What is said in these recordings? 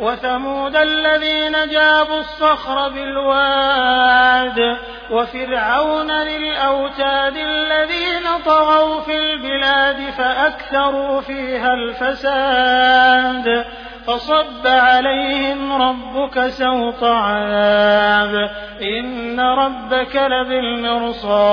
وثمود الذين جابوا الصخر بالواد وفرعون للأوتاد الذين طغوا في البلاد فأكثروا فيها الفساد فصب عليهم ربك سوط عذاب إن ربك لبالمرصاد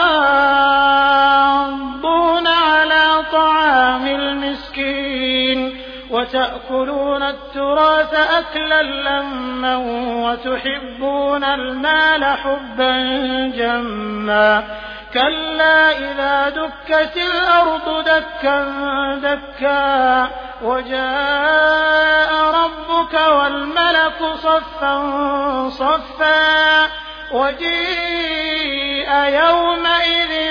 المسكين وتأكلون التراث أكلا لما وتحبون المال حبا جما كلا إذا دكت الأرض دكا دكا وجاء ربك والملك صفا صفا وجيء يومئذ